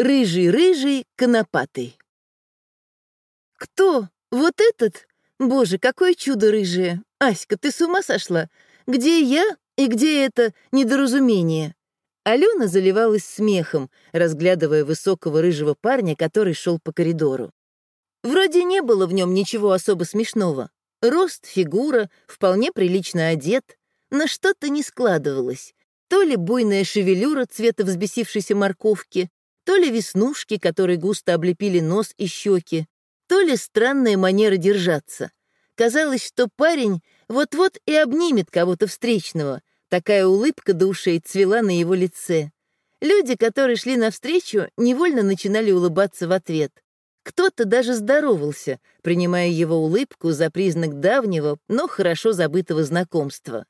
Рыжий-рыжий, конопатый. Кто? Вот этот? Боже, какое чудо рыжее! Аська, ты с ума сошла? Где я и где это недоразумение? Алена заливалась смехом, разглядывая высокого рыжего парня, который шел по коридору. Вроде не было в нем ничего особо смешного. Рост, фигура, вполне прилично одет, но что-то не складывалось. То ли буйная шевелюра цвета взбесившейся морковки, то ли веснушки, которые густо облепили нос и щеки, то ли странная манера держаться. Казалось, что парень вот-вот и обнимет кого-то встречного. Такая улыбка до ушей цвела на его лице. Люди, которые шли навстречу, невольно начинали улыбаться в ответ. Кто-то даже здоровался, принимая его улыбку за признак давнего, но хорошо забытого знакомства.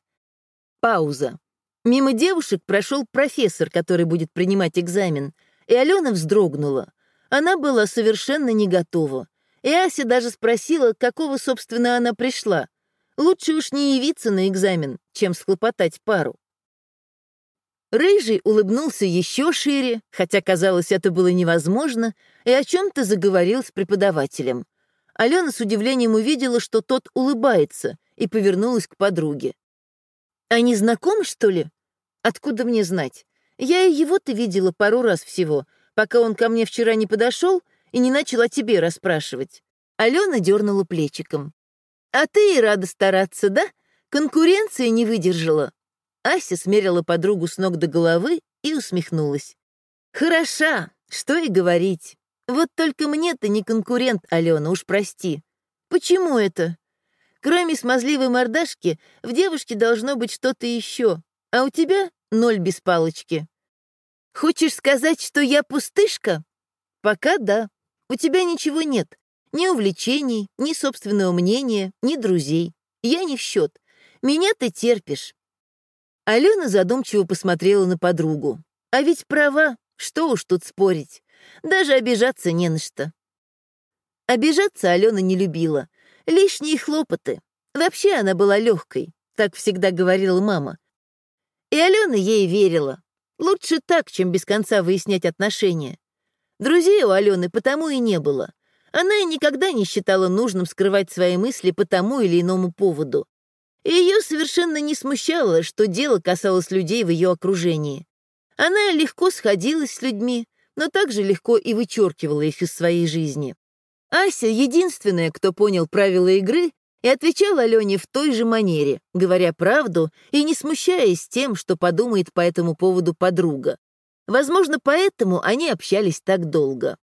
Пауза. Мимо девушек прошел профессор, который будет принимать экзамен, и Алена вздрогнула. Она была совершенно не готова. И Ася даже спросила, какого, собственно, она пришла. Лучше уж не явиться на экзамен, чем схлопотать пару. Рыжий улыбнулся еще шире, хотя, казалось, это было невозможно, и о чем-то заговорил с преподавателем. Алена с удивлением увидела, что тот улыбается, и повернулась к подруге. «Они знакомы, что ли? Откуда мне знать? Я и его-то видела пару раз всего, пока он ко мне вчера не подошел и не начал о тебе расспрашивать. Алена дернула плечиком. А ты и рада стараться, да? Конкуренция не выдержала. Ася смерила подругу с ног до головы и усмехнулась. Хороша, что и говорить. Вот только мне-то не конкурент, Алена, уж прости. Почему это? Кроме смазливой мордашки, в девушке должно быть что-то еще, а у тебя ноль без палочки. Хочешь сказать, что я пустышка? Пока да. У тебя ничего нет. Ни увлечений, ни собственного мнения, ни друзей. Я не в счет. Меня ты терпишь. Алена задумчиво посмотрела на подругу. А ведь права, что уж тут спорить. Даже обижаться не на что. Обижаться Алена не любила. Лишние хлопоты. Вообще она была легкой, так всегда говорила мама. И Алена ей верила. Лучше так, чем без конца выяснять отношения. Друзей у Алены потому и не было. Она и никогда не считала нужным скрывать свои мысли по тому или иному поводу. И ее совершенно не смущало, что дело касалось людей в ее окружении. Она легко сходилась с людьми, но также легко и вычеркивала их из своей жизни. Ася — единственная, кто понял правила игры и отвечал Алене в той же манере, говоря правду и не смущаясь тем, что подумает по этому поводу подруга. Возможно, поэтому они общались так долго.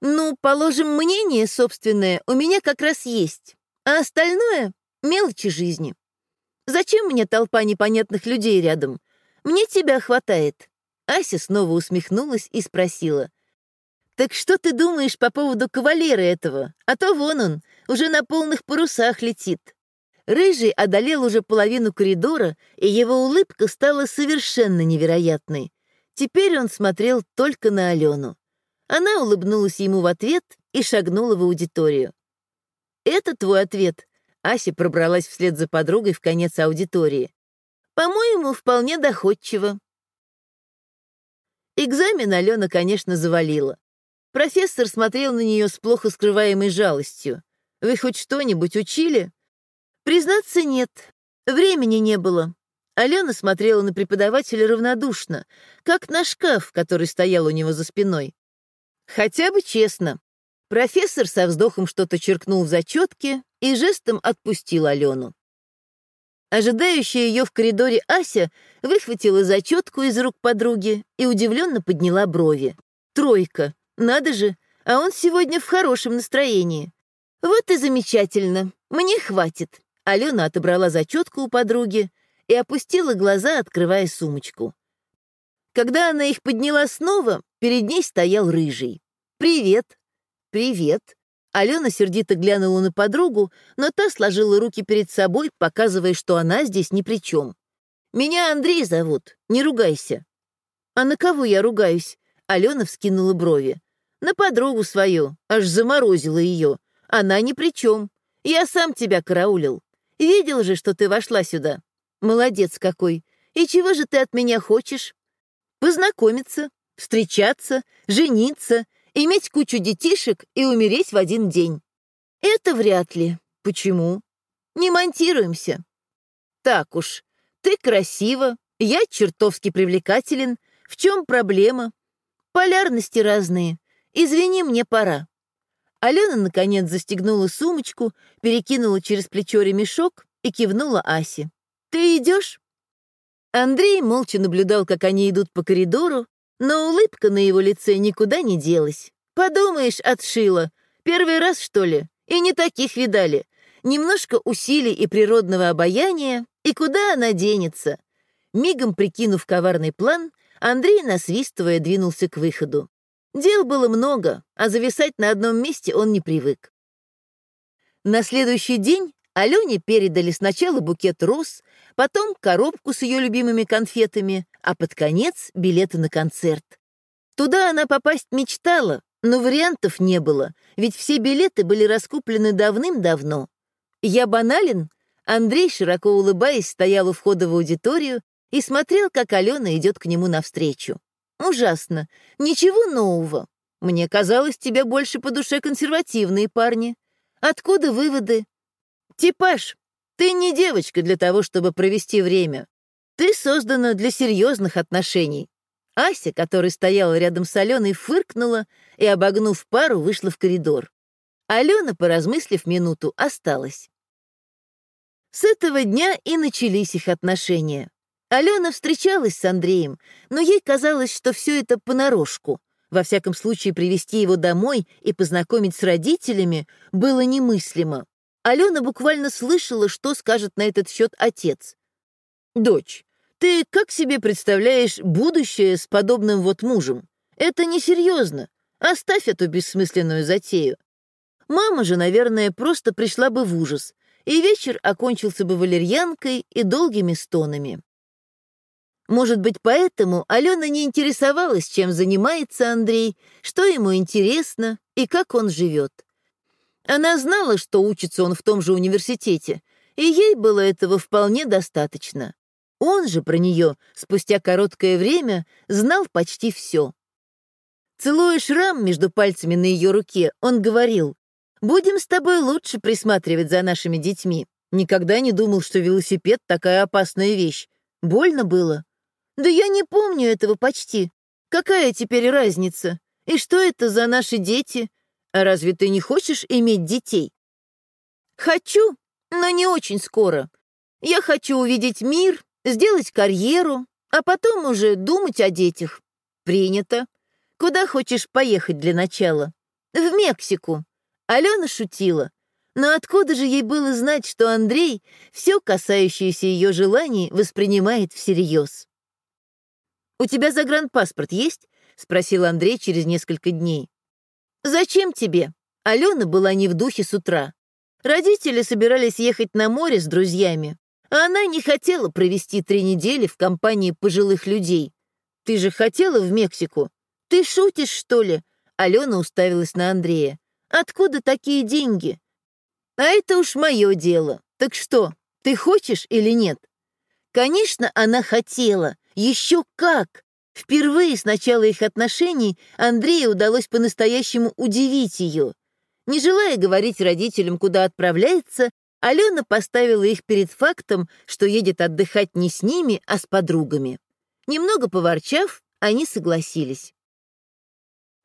Ну, положим, мнение собственное у меня как раз есть, а остальное — мелочи жизни. Зачем мне толпа непонятных людей рядом? Мне тебя хватает. Ася снова усмехнулась и спросила. «Так что ты думаешь по поводу кавалера этого? А то вон он, уже на полных парусах летит». Рыжий одолел уже половину коридора, и его улыбка стала совершенно невероятной. Теперь он смотрел только на Алену. Она улыбнулась ему в ответ и шагнула в аудиторию. «Это твой ответ?» Ася пробралась вслед за подругой в конец аудитории. «По-моему, вполне доходчиво». Экзамен Алена, конечно, завалила. Профессор смотрел на нее с плохо скрываемой жалостью. «Вы хоть что-нибудь учили?» «Признаться, нет. Времени не было. Алена смотрела на преподавателя равнодушно, как на шкаф, который стоял у него за спиной. Хотя бы честно. Профессор со вздохом что-то черкнул в зачетке и жестом отпустил Алену. Ожидающая ее в коридоре Ася выхватила зачетку из рук подруги и удивленно подняла брови. Тройка. Надо же, а он сегодня в хорошем настроении. Вот и замечательно. Мне хватит. Алена отобрала зачетку у подруги и опустила глаза, открывая сумочку. Когда она их подняла снова, перед ней стоял рыжий. «Привет!» «Привет!» Алена сердито глянула на подругу, но та сложила руки перед собой, показывая, что она здесь ни при чем. «Меня Андрей зовут, не ругайся». «А на кого я ругаюсь?» Алена вскинула брови. «На подругу свою, аж заморозила ее. Она ни при чем. Я сам тебя караулил. Видел же, что ты вошла сюда. Молодец какой. И чего же ты от меня хочешь? Познакомиться. Встречаться, жениться, иметь кучу детишек и умереть в один день. Это вряд ли. Почему? Не монтируемся. Так уж, ты красива, я чертовски привлекателен. В чем проблема? Полярности разные. Извини, мне пора. Алена, наконец, застегнула сумочку, перекинула через плечо ремешок и кивнула Асе. «Ты идешь?» Андрей молча наблюдал, как они идут по коридору, но улыбка на его лице никуда не делась. «Подумаешь, отшила. Первый раз, что ли? И не таких видали. Немножко усилий и природного обаяния, и куда она денется?» Мигом прикинув коварный план, Андрей, насвистывая, двинулся к выходу. Дел было много, а зависать на одном месте он не привык. На следующий день Алене передали сначала букет роз, потом коробку с ее любимыми конфетами, а под конец билеты на концерт. Туда она попасть мечтала, но вариантов не было, ведь все билеты были раскуплены давным-давно. Я банален? Андрей, широко улыбаясь, стоял у входа в аудиторию и смотрел, как Алена идет к нему навстречу. Ужасно. Ничего нового. Мне казалось, тебе больше по душе консервативные парни. Откуда выводы? Типаж. Ты не девочка для того, чтобы провести время. Ты создана для серьезных отношений. Ася, которая стояла рядом с Аленой, фыркнула и, обогнув пару, вышла в коридор. Алена, поразмыслив минуту, осталась. С этого дня и начались их отношения. Алена встречалась с Андреем, но ей казалось, что все это понарошку. Во всяком случае, привести его домой и познакомить с родителями было немыслимо. Алена буквально слышала, что скажет на этот счет отец. «Дочь, ты как себе представляешь будущее с подобным вот мужем? Это несерьезно. Оставь эту бессмысленную затею. Мама же, наверное, просто пришла бы в ужас, и вечер окончился бы валерьянкой и долгими стонами. Может быть, поэтому Алена не интересовалась, чем занимается Андрей, что ему интересно и как он живет. Она знала, что учится он в том же университете, и ей было этого вполне достаточно. Он же про нее спустя короткое время знал почти все. Целуя шрам между пальцами на ее руке, он говорил, «Будем с тобой лучше присматривать за нашими детьми. Никогда не думал, что велосипед — такая опасная вещь. Больно было?» Да я не помню этого почти. Какая теперь разница? И что это за наши дети? А разве ты не хочешь иметь детей? Хочу, но не очень скоро. Я хочу увидеть мир, сделать карьеру, а потом уже думать о детях. Принято. Куда хочешь поехать для начала? В Мексику. Алена шутила. Но откуда же ей было знать, что Андрей все касающееся ее желаний воспринимает всерьез? «У тебя загранпаспорт есть?» — спросил Андрей через несколько дней. «Зачем тебе?» Алена была не в духе с утра. Родители собирались ехать на море с друзьями, а она не хотела провести три недели в компании пожилых людей. «Ты же хотела в Мексику? Ты шутишь, что ли?» Алена уставилась на Андрея. «Откуда такие деньги?» «А это уж мое дело. Так что, ты хочешь или нет?» Конечно, она хотела, еще как! Впервые с начала их отношений Андрею удалось по-настоящему удивить ее. Не желая говорить родителям, куда отправляется, Алена поставила их перед фактом, что едет отдыхать не с ними, а с подругами. Немного поворчав, они согласились.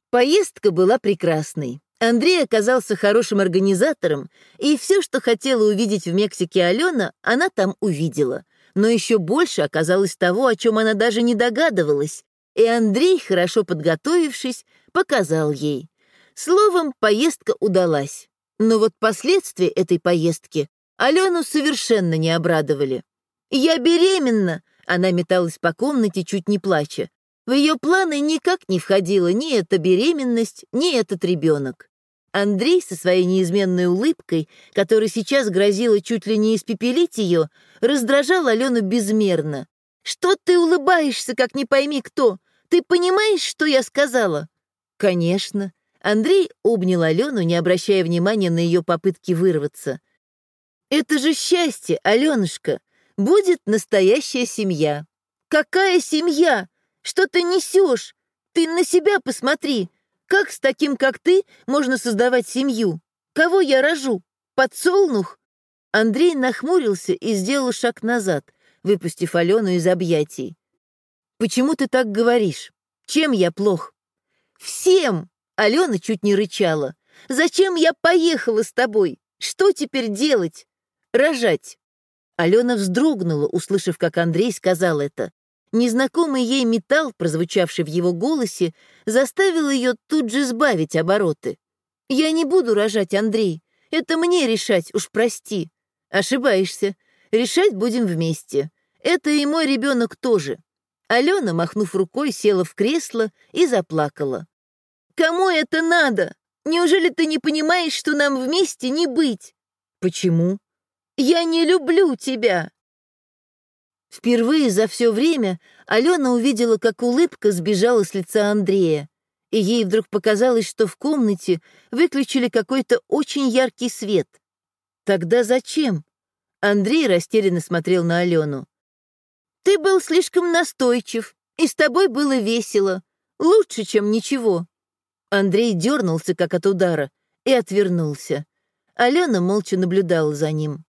Поездка была прекрасной. Андрей оказался хорошим организатором, и все, что хотела увидеть в Мексике Алена, она там увидела но еще больше оказалось того, о чем она даже не догадывалась, и Андрей, хорошо подготовившись, показал ей. Словом, поездка удалась. Но вот последствия этой поездки Алену совершенно не обрадовали. «Я беременна!» — она металась по комнате, чуть не плача. В ее планы никак не входила ни эта беременность, ни этот ребенок. Андрей со своей неизменной улыбкой, которая сейчас грозила чуть ли не испепелить ее, раздражал Алену безмерно. «Что ты улыбаешься, как не пойми кто? Ты понимаешь, что я сказала?» «Конечно». Андрей обнял Алену, не обращая внимания на ее попытки вырваться. «Это же счастье, Аленушка! Будет настоящая семья!» «Какая семья? Что ты несешь? Ты на себя посмотри. Как с таким, как ты, можно создавать семью? Кого я рожу? Подсолнух?» Андрей нахмурился и сделал шаг назад, выпустив Алену из объятий. «Почему ты так говоришь? Чем я плох?» «Всем!» — Алена чуть не рычала. «Зачем я поехала с тобой? Что теперь делать? Рожать!» Алена вздрогнула, услышав, как Андрей сказал это. Незнакомый ей металл, прозвучавший в его голосе, заставил ее тут же сбавить обороты. «Я не буду рожать, Андрей. Это мне решать, уж прости. Ошибаешься. Решать будем вместе. Это и мой ребенок тоже». Алена, махнув рукой, села в кресло и заплакала. «Кому это надо? Неужели ты не понимаешь, что нам вместе не быть?» «Почему?» «Я не люблю тебя!» Впервые за все время Алена увидела, как улыбка сбежала с лица Андрея, и ей вдруг показалось, что в комнате выключили какой-то очень яркий свет. Тогда зачем? Андрей растерянно смотрел на Алену. «Ты был слишком настойчив, и с тобой было весело. Лучше, чем ничего». Андрей дернулся, как от удара, и отвернулся. Алена молча наблюдала за ним.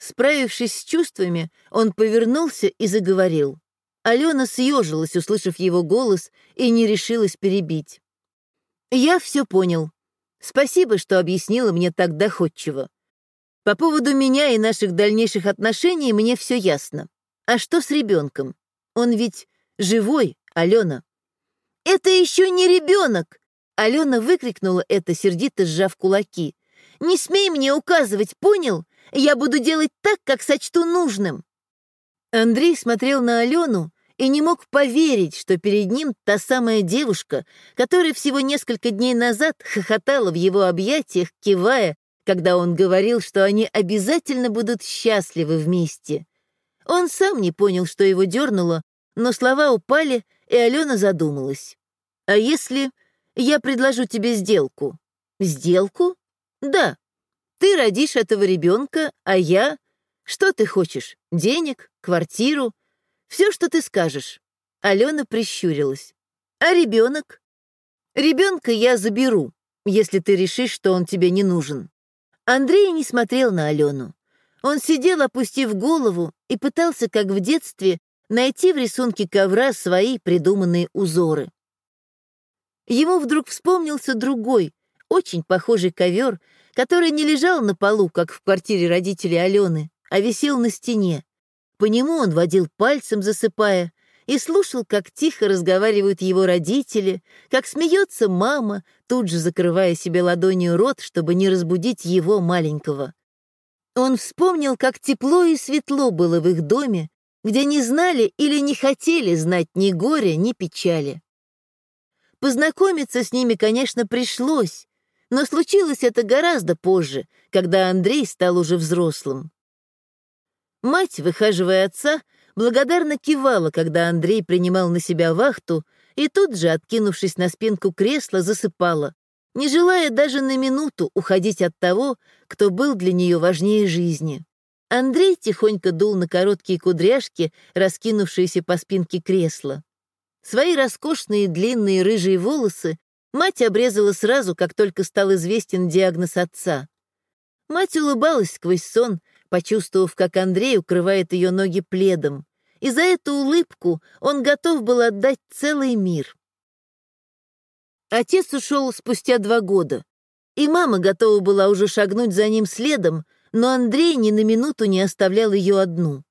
Справившись с чувствами, он повернулся и заговорил. Алена съежилась, услышав его голос, и не решилась перебить. «Я все понял. Спасибо, что объяснила мне так доходчиво. По поводу меня и наших дальнейших отношений мне все ясно. А что с ребенком? Он ведь живой, Алена». «Это еще не ребенок!» Алена выкрикнула это, сердито сжав кулаки. «Не смей мне указывать, понял? Я буду делать так, как сочту нужным». Андрей смотрел на Алену и не мог поверить, что перед ним та самая девушка, которая всего несколько дней назад хохотала в его объятиях, кивая, когда он говорил, что они обязательно будут счастливы вместе. Он сам не понял, что его дернуло, но слова упали, и Алена задумалась. «А если я предложу тебе сделку?» «Сделку?» «Да, ты родишь этого ребенка, а я... Что ты хочешь? Денег? Квартиру? Все, что ты скажешь. Алена прищурилась. А ребенок? Ребенка я заберу, если ты решишь, что он тебе не нужен. Андрей не смотрел на Алену. Он сидел, опустив голову, и пытался, как в детстве, найти в рисунке ковра свои придуманные узоры. Ему вдруг вспомнился другой, очень похожий ковер, который не лежал на полу, как в квартире родителей Алены, а висел на стене. По нему он водил пальцем, засыпая, и слушал, как тихо разговаривают его родители, как смеется мама, тут же закрывая себе ладонью рот, чтобы не разбудить его маленького. Он вспомнил, как тепло и светло было в их доме, где не знали или не хотели знать ни горя, ни печали. Познакомиться с ними, конечно, пришлось, но случилось это гораздо позже, когда Андрей стал уже взрослым. Мать, выхаживая отца, благодарно кивала, когда Андрей принимал на себя вахту, и тут же, откинувшись на спинку кресла, засыпала, не желая даже на минуту уходить от того, кто был для нее важнее жизни. Андрей тихонько дул на короткие кудряшки, раскинувшиеся по спинке кресла. Свои роскошные длинные рыжие волосы Мать обрезала сразу, как только стал известен диагноз отца. Мать улыбалась сквозь сон, почувствовав, как Андрей укрывает ее ноги пледом, и за эту улыбку он готов был отдать целый мир. Отец ушел спустя два года, и мама готова была уже шагнуть за ним следом, но Андрей ни на минуту не оставлял ее одну.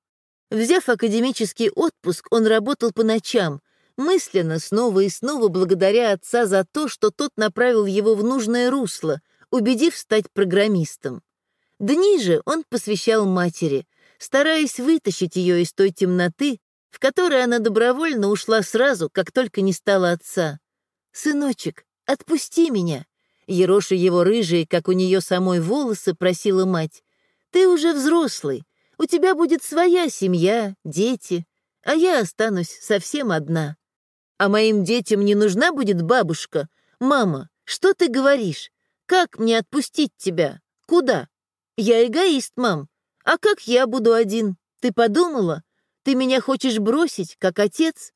Взяв академический отпуск, он работал по ночам, мысленно снова и снова благодаря отца за то, что тот направил его в нужное русло, убедив стать программистом. Дни же он посвящал матери, стараясь вытащить ее из той темноты, в которой она добровольно ушла сразу, как только не стала отца. «Сыночек, отпусти меня!» Ероша его рыжие, как у нее самой волосы, просила мать. «Ты уже взрослый, у тебя будет своя семья, дети, а я останусь совсем одна». А моим детям не нужна будет бабушка? Мама, что ты говоришь? Как мне отпустить тебя? Куда? Я эгоист, мам. А как я буду один? Ты подумала? Ты меня хочешь бросить, как отец?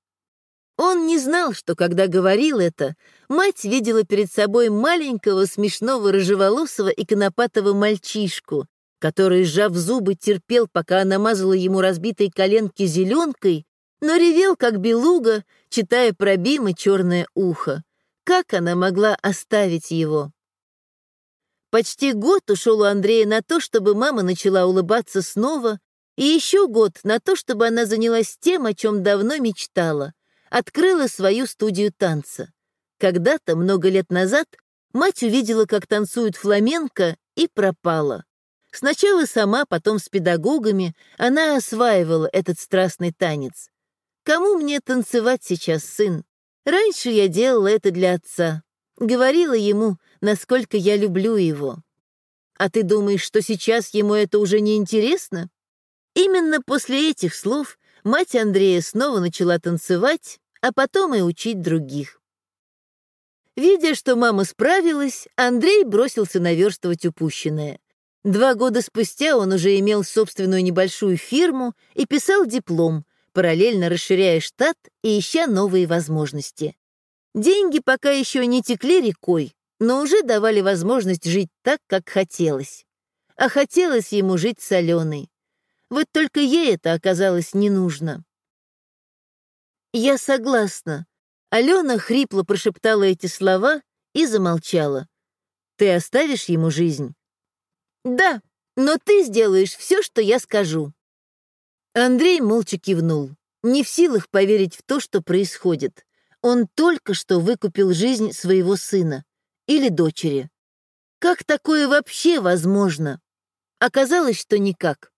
Он не знал, что когда говорил это, мать видела перед собой маленького смешного рыжеволосого и конопатого мальчишку, который, сжав зубы, терпел, пока она мазала ему разбитой коленки зеленкой, но ревел, как белуга, читая про Бима черное ухо. Как она могла оставить его? Почти год ушел у Андрея на то, чтобы мама начала улыбаться снова, и еще год на то, чтобы она занялась тем, о чем давно мечтала — открыла свою студию танца. Когда-то, много лет назад, мать увидела, как танцуют фламенко, и пропала. Сначала сама, потом с педагогами она осваивала этот страстный танец. Кому мне танцевать сейчас, сын? Раньше я делала это для отца. Говорила ему, насколько я люблю его. А ты думаешь, что сейчас ему это уже не интересно? Именно после этих слов мать Андрея снова начала танцевать, а потом и учить других. Видя, что мама справилась, Андрей бросился наверстывать упущенное. Два года спустя он уже имел собственную небольшую фирму и писал диплом, параллельно расширяя штат и ища новые возможности. Деньги пока еще не текли рекой, но уже давали возможность жить так, как хотелось. А хотелось ему жить с Аленой. Вот только ей это оказалось не нужно. «Я согласна». Алена хрипло прошептала эти слова и замолчала. «Ты оставишь ему жизнь?» «Да, но ты сделаешь все, что я скажу». Андрей молча кивнул, не в силах поверить в то, что происходит. Он только что выкупил жизнь своего сына или дочери. Как такое вообще возможно? Оказалось, что никак.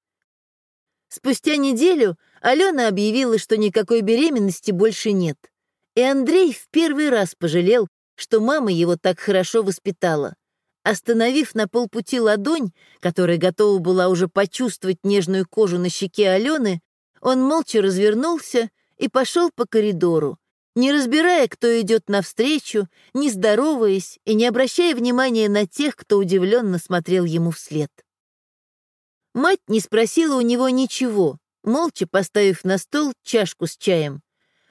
Спустя неделю Алена объявила, что никакой беременности больше нет. И Андрей в первый раз пожалел, что мама его так хорошо воспитала. Остановив на полпути ладонь, которая готова была уже почувствовать нежную кожу на щеке Алены, он молча развернулся и пошел по коридору, не разбирая, кто идет навстречу, не здороваясь и не обращая внимания на тех, кто удивленно смотрел ему вслед. Мать не спросила у него ничего, молча поставив на стол чашку с чаем.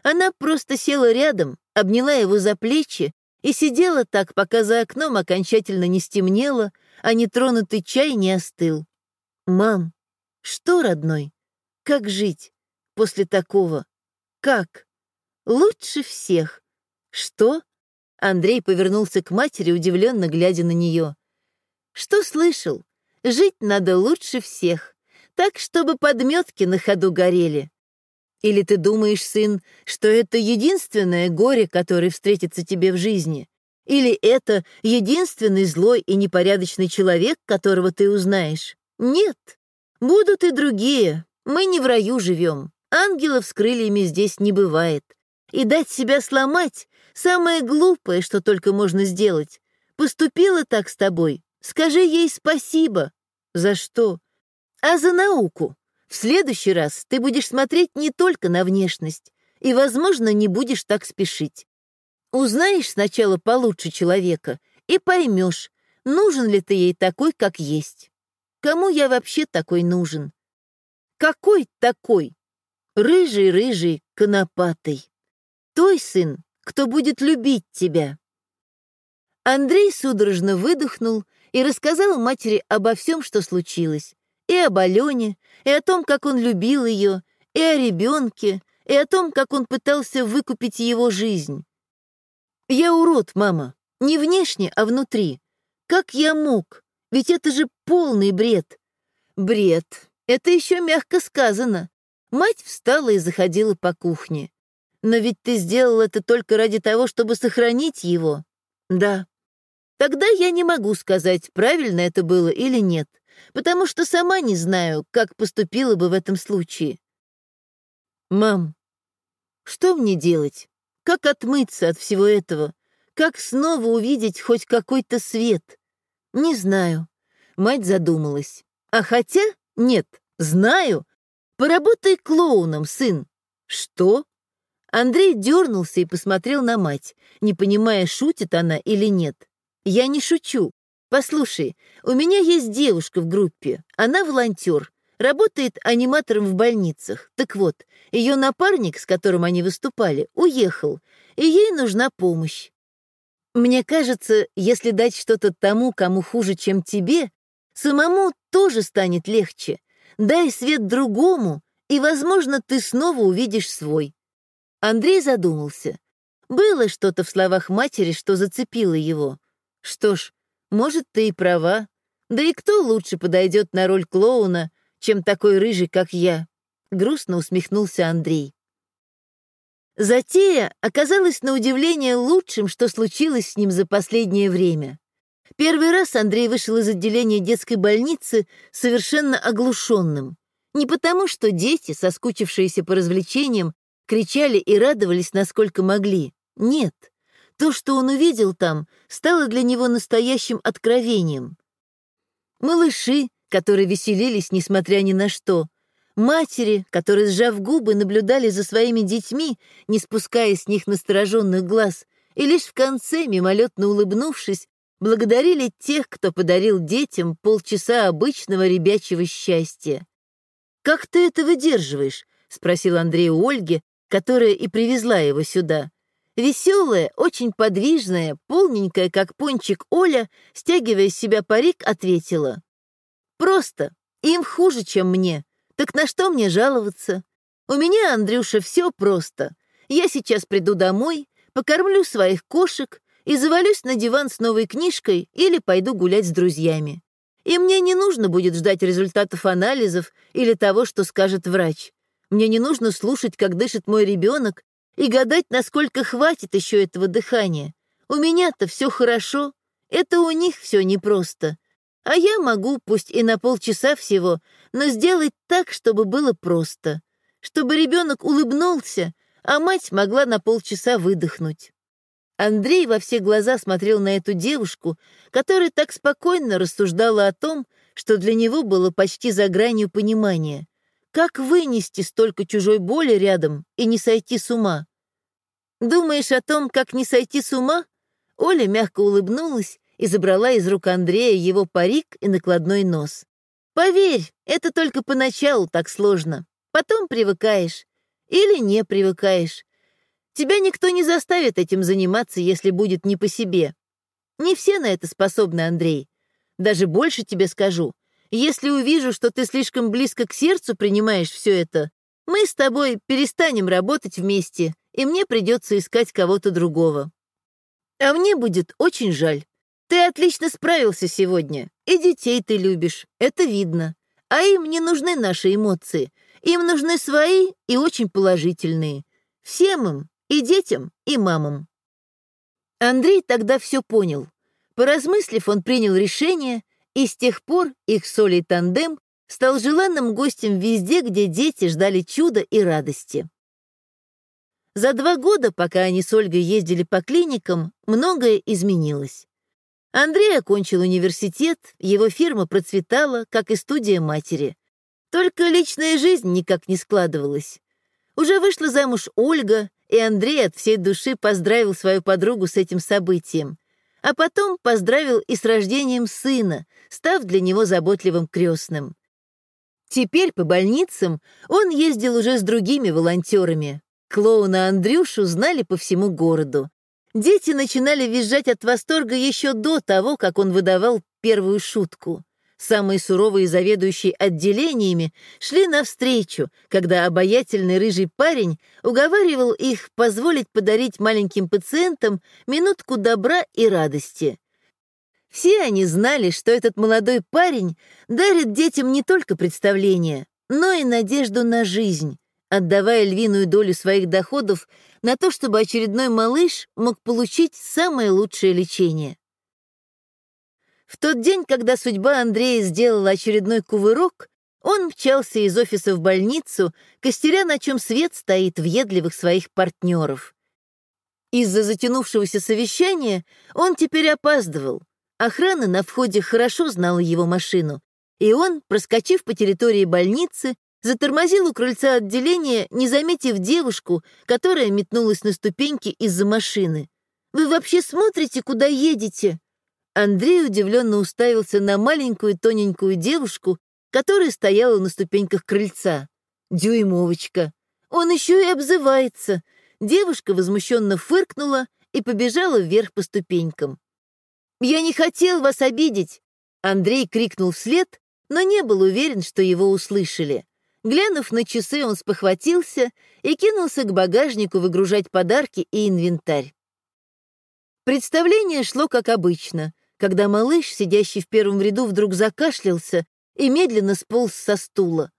Она просто села рядом, обняла его за плечи и сидела так, пока за окном окончательно не стемнело, а нетронутый чай не остыл. «Мам, что, родной? Как жить после такого? Как? Лучше всех. Что?» Андрей повернулся к матери, удивленно глядя на нее. «Что слышал? Жить надо лучше всех, так, чтобы подметки на ходу горели. Или ты думаешь, сын, что это единственное горе, которое встретится тебе в жизни? Или это единственный злой и непорядочный человек, которого ты узнаешь? Нет, будут и другие. Мы не в раю живем. Ангелов с крыльями здесь не бывает. И дать себя сломать — самое глупое, что только можно сделать. Поступила так с тобой, скажи ей спасибо. За что? А за науку. В следующий раз ты будешь смотреть не только на внешность и, возможно, не будешь так спешить. Узнаешь сначала получше человека и поймешь, нужен ли ты ей такой, как есть. Кому я вообще такой нужен? Какой такой? Рыжий-рыжий, конопатый. Той сын, кто будет любить тебя. Андрей судорожно выдохнул и рассказал матери обо всем, что случилось. И об Алене, и о том, как он любил ее, и о ребенке, и о том, как он пытался выкупить его жизнь. «Я урод, мама. Не внешне, а внутри. Как я мог? Ведь это же полный бред». «Бред. Это еще мягко сказано». Мать встала и заходила по кухне. «Но ведь ты сделал это только ради того, чтобы сохранить его». «Да, Тогда я не могу сказать, правильно это было или нет, потому что сама не знаю, как поступила бы в этом случае. Мам, что мне делать? Как отмыться от всего этого? Как снова увидеть хоть какой-то свет? Не знаю. Мать задумалась. А хотя, нет, знаю. Поработай клоуном, сын. Что? Андрей дернулся и посмотрел на мать, не понимая, шутит она или нет. Я не шучу. Послушай, у меня есть девушка в группе. Она волонтер. работает аниматором в больницах. Так вот, ее напарник, с которым они выступали, уехал, и ей нужна помощь. Мне кажется, если дать что-то тому, кому хуже, чем тебе, самому тоже станет легче. Дай свет другому, и, возможно, ты снова увидишь свой. Андрей задумался. Было что-то в словах матери, что зацепило его. Что ж, может, ты и права. Да и кто лучше подойдет на роль клоуна, чем такой рыжий, как я? Грустно усмехнулся Андрей. Затея оказалась на удивление лучшим, что случилось с ним за последнее время. Первый раз Андрей вышел из отделения детской больницы совершенно оглушенным. Не потому, что дети, соскучившиеся по развлечениям, кричали и радовались, насколько могли. Нет. То, что он увидел там, стало для него настоящим откровением. Малыши, которые веселились, несмотря ни на что. Матери, которые, сжав губы, наблюдали за своими детьми, не спуская с них настороженных глаз, и лишь в конце, мимолетно улыбнувшись, благодарили тех, кто подарил детям полчаса обычного ребячего счастья. «Как ты это выдерживаешь?» — спросил Андрей у Ольги, которая и привезла его сюда. Веселая, очень подвижная, полненькая, как пончик Оля, стягивая с себя парик, ответила. «Просто. Им хуже, чем мне. Так на что мне жаловаться? У меня, Андрюша, все просто. Я сейчас приду домой, покормлю своих кошек и завалюсь на диван с новой книжкой или пойду гулять с друзьями. И мне не нужно будет ждать результатов анализов или того, что скажет врач. Мне не нужно слушать, как дышит мой ребенок, и гадать, насколько хватит еще этого дыхания. У меня-то все хорошо, это у них все непросто. А я могу, пусть и на полчаса всего, но сделать так, чтобы было просто. Чтобы ребенок улыбнулся, а мать могла на полчаса выдохнуть. Андрей во все глаза смотрел на эту девушку, которая так спокойно рассуждала о том, что для него было почти за гранью понимания. Как вынести столько чужой боли рядом и не сойти с ума? Думаешь о том, как не сойти с ума? Оля мягко улыбнулась и забрала из рук Андрея его парик и накладной нос. Поверь, это только поначалу так сложно. Потом привыкаешь. Или не привыкаешь. Тебя никто не заставит этим заниматься, если будет не по себе. Не все на это способны, Андрей. Даже больше тебе скажу. Если увижу, что ты слишком близко к сердцу принимаешь все это, мы с тобой перестанем работать вместе, и мне придется искать кого-то другого. А мне будет очень жаль. Ты отлично справился сегодня, и детей ты любишь, это видно. А им не нужны наши эмоции. Им нужны свои и очень положительные. Всем им, и детям, и мамам. Андрей тогда все понял. Поразмыслив, он принял решение, и с тех пор их с Олей тандем стал желанным гостем везде, где дети ждали чуда и радости. За два года, пока они с Ольгой ездили по клиникам, многое изменилось. Андрей окончил университет, его фирма процветала, как и студия матери. Только личная жизнь никак не складывалась. Уже вышла замуж Ольга, и Андрей от всей души поздравил свою подругу с этим событием. А потом поздравил и с рождением сына, став для него заботливым крестным. Теперь по больницам он ездил уже с другими волонтерами. Клоуна Андрюшу знали по всему городу. Дети начинали визжать от восторга еще до того, как он выдавал первую шутку. Самые суровые заведующие отделениями шли навстречу, когда обаятельный рыжий парень уговаривал их позволить подарить маленьким пациентам минутку добра и радости. Все они знали, что этот молодой парень дарит детям не только представления, но и надежду на жизнь, отдавая львиную долю своих доходов на то, чтобы очередной малыш мог получить самое лучшее лечение. В тот день, когда судьба Андрея сделала очередной кувырок, он мчался из офиса в больницу, костеря, на чем свет стоит въедливых своих партнеров. Из-за затянувшегося совещания он теперь опаздывал. Охрана на входе хорошо знала его машину, и он, проскочив по территории больницы, затормозил у крыльца отделения, не заметив девушку, которая метнулась на ступеньки из-за машины. «Вы вообще смотрите, куда едете?» Андрей удивленно уставился на маленькую тоненькую девушку, которая стояла на ступеньках крыльца. Дюймовочка. Он еще и обзывается. Девушка возмущенно фыркнула и побежала вверх по ступенькам. «Я не хотел вас обидеть!» Андрей крикнул вслед, но не был уверен, что его услышали. Глянув на часы, он спохватился и кинулся к багажнику выгружать подарки и инвентарь. Представление шло как обычно, когда малыш, сидящий в первом ряду, вдруг закашлялся и медленно сполз со стула.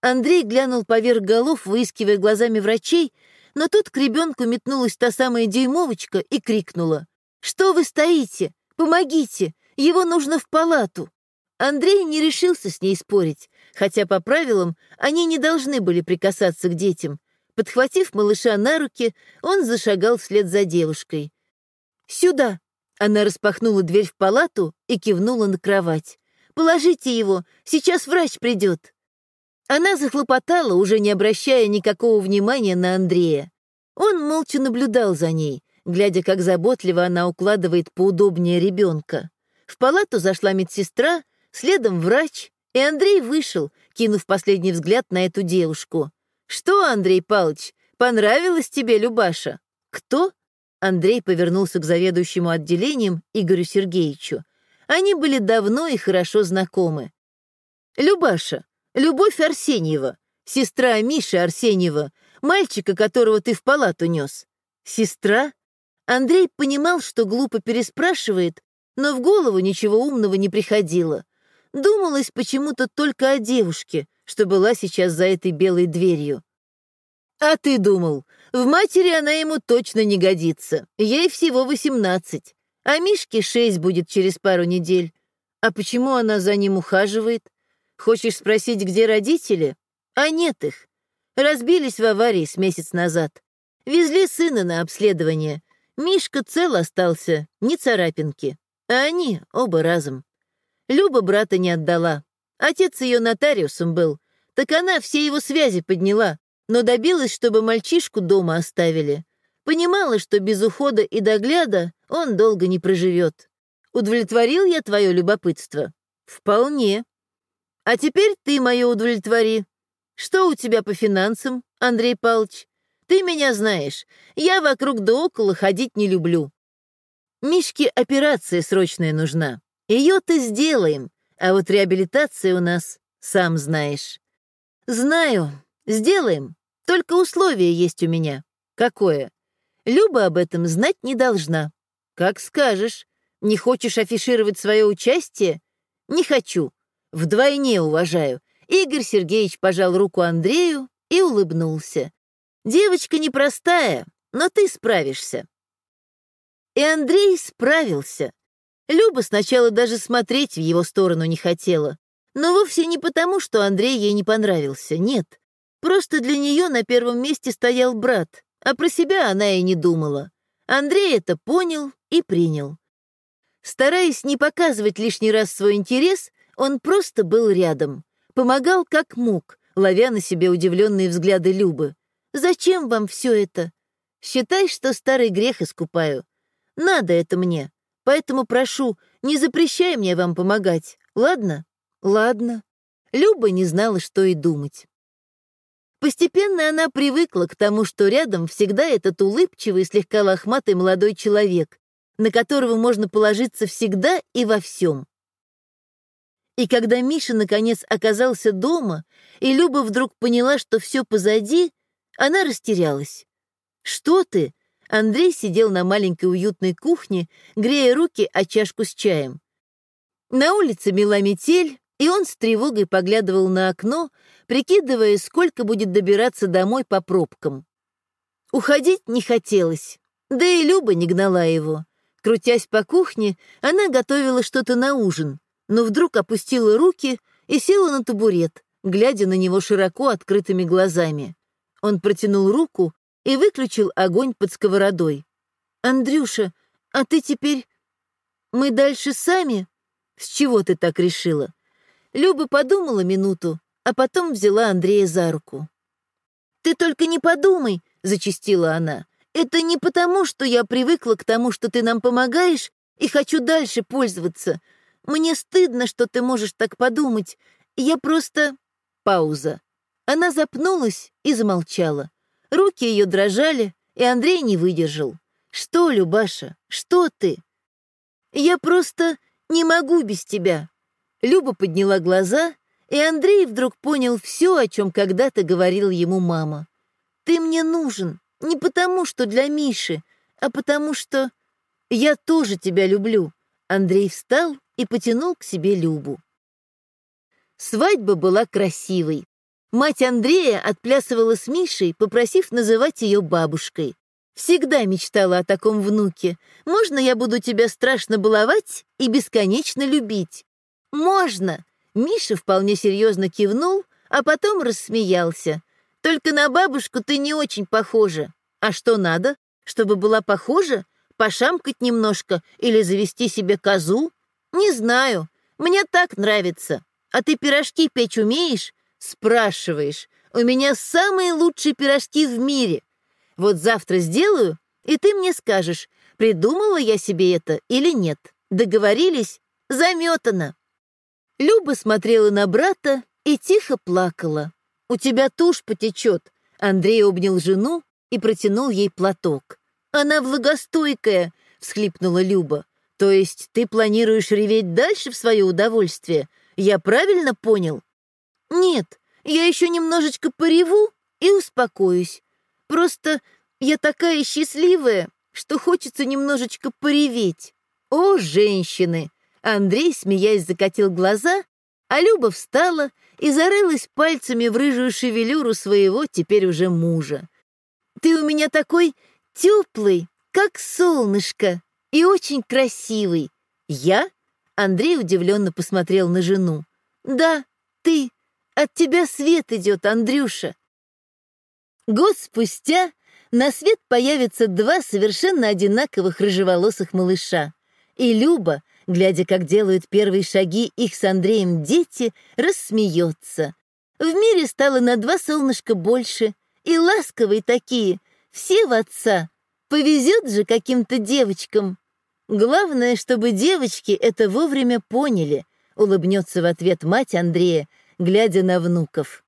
Андрей глянул поверх голов, выискивая глазами врачей, но тут к ребенку метнулась та самая дюймовочка и крикнула. «Что вы стоите? Помогите! Его нужно в палату!» Андрей не решился с ней спорить, хотя по правилам они не должны были прикасаться к детям. Подхватив малыша на руки, он зашагал вслед за девушкой. «Сюда!» Она распахнула дверь в палату и кивнула на кровать. «Положите его, сейчас врач придет!» Она захлопотала, уже не обращая никакого внимания на Андрея. Он молча наблюдал за ней, глядя, как заботливо она укладывает поудобнее ребенка. В палату зашла медсестра, следом врач, и Андрей вышел, кинув последний взгляд на эту девушку. «Что, Андрей Павлович, понравилось тебе, Любаша?» «Кто?» Андрей повернулся к заведующему отделением Игорю Сергеевичу. Они были давно и хорошо знакомы. «Любаша, Любовь Арсеньева, сестра Миши Арсеньева, мальчика, которого ты в палату нес. Сестра? Андрей понимал, что глупо переспрашивает, но в голову ничего умного не приходило. Думалось почему-то только о девушке, что была сейчас за этой белой дверью. А ты думал, в матери она ему точно не годится. Ей всего восемнадцать, а Мишке шесть будет через пару недель. А почему она за ним ухаживает? Хочешь спросить, где родители? А нет их. Разбились в аварии с месяц назад. Везли сына на обследование. Мишка цел остался, ни царапинки. А они оба разом. Люба брата не отдала. Отец ее нотариусом был. Так она все его связи подняла, но добилась, чтобы мальчишку дома оставили. Понимала, что без ухода и догляда он долго не проживет. Удовлетворил я твое любопытство? Вполне. А теперь ты мое удовлетвори. Что у тебя по финансам, Андрей Павлович? Ты меня знаешь, я вокруг да около ходить не люблю. Мишке операция срочная нужна. Ее-то сделаем, а вот реабилитация у нас, сам знаешь. Знаю, сделаем, только условие есть у меня. Какое? Люба об этом знать не должна. Как скажешь. Не хочешь афишировать свое участие? Не хочу. Вдвойне уважаю. Игорь Сергеевич пожал руку Андрею и улыбнулся. Девочка непростая, но ты справишься. И Андрей справился. Люба сначала даже смотреть в его сторону не хотела. Но вовсе не потому, что Андрей ей не понравился, нет. Просто для нее на первом месте стоял брат, а про себя она и не думала. Андрей это понял и принял. Стараясь не показывать лишний раз свой интерес, он просто был рядом, помогал как мог, ловя на себе удивленные взгляды Любы. «Зачем вам все это? Считай, что старый грех искупаю. Надо это мне, поэтому прошу, не запрещай мне вам помогать, ладно?» «Ладно». Люба не знала, что и думать. Постепенно она привыкла к тому, что рядом всегда этот улыбчивый, слегка лохматый молодой человек, на которого можно положиться всегда и во всем. И когда Миша наконец оказался дома, и Люба вдруг поняла, что все позади, она растерялась. «Что ты?» Андрей сидел на маленькой уютной кухне, грея руки о чашку с чаем. На улице мела метель, и он с тревогой поглядывал на окно, прикидывая, сколько будет добираться домой по пробкам. Уходить не хотелось, да и Люба не гнала его. Крутясь по кухне, она готовила что-то на ужин, но вдруг опустила руки и села на табурет, глядя на него широко открытыми глазами. Он протянул руку и выключил огонь под сковородой. «Андрюша, а ты теперь... Мы дальше сами? С чего ты так решила?» Люба подумала минуту, а потом взяла Андрея за руку. «Ты только не подумай», — зачастила она. «Это не потому, что я привыкла к тому, что ты нам помогаешь, и хочу дальше пользоваться. Мне стыдно, что ты можешь так подумать. Я просто... Пауза. Она запнулась и замолчала. Руки ее дрожали, и Андрей не выдержал. «Что, Любаша, что ты?» «Я просто не могу без тебя». Люба подняла глаза, и Андрей вдруг понял все, о чем когда-то говорил ему мама. «Ты мне нужен не потому, что для Миши, а потому что я тоже тебя люблю». Андрей встал и потянул к себе Любу. Свадьба была красивой. Мать Андрея отплясывала с Мишей, попросив называть ее бабушкой. Всегда мечтала о таком внуке. Можно я буду тебя страшно баловать и бесконечно любить? Можно! Миша вполне серьезно кивнул, а потом рассмеялся. Только на бабушку ты не очень похожа. А что надо? Чтобы была похожа? Пошамкать немножко или завести себе козу? Не знаю. Мне так нравится. А ты пирожки печь умеешь? Спрашиваешь, у меня самые лучшие пирожки в мире. Вот завтра сделаю, и ты мне скажешь, придумала я себе это или нет. Договорились? Заметано. Люба смотрела на брата и тихо плакала. «У тебя тушь потечет». Андрей обнял жену и протянул ей платок. «Она влагостойкая», — всхлипнула Люба. «То есть ты планируешь реветь дальше в свое удовольствие? Я правильно понял?» «Нет, я еще немножечко пореву и успокоюсь. Просто я такая счастливая, что хочется немножечко пореветь. О, женщины!» Андрей, смеясь, закатил глаза, а Люба встала и зарылась пальцами в рыжую шевелюру своего теперь уже мужа. «Ты у меня такой теплый, как солнышко, и очень красивый. Я?» Андрей удивленно посмотрел на жену. «Да, ты. От тебя свет идет, Андрюша. Год спустя на свет появятся два совершенно одинаковых рыжеволосых малыша. И Люба, глядя, как делают первые шаги их с Андреем дети, рассмеется. В мире стало на два солнышка больше, и ласковые такие, все в отца. Повезет же каким-то девочкам. Главное, чтобы девочки это вовремя поняли, улыбнется в ответ мать Андрея, глядя на внуков.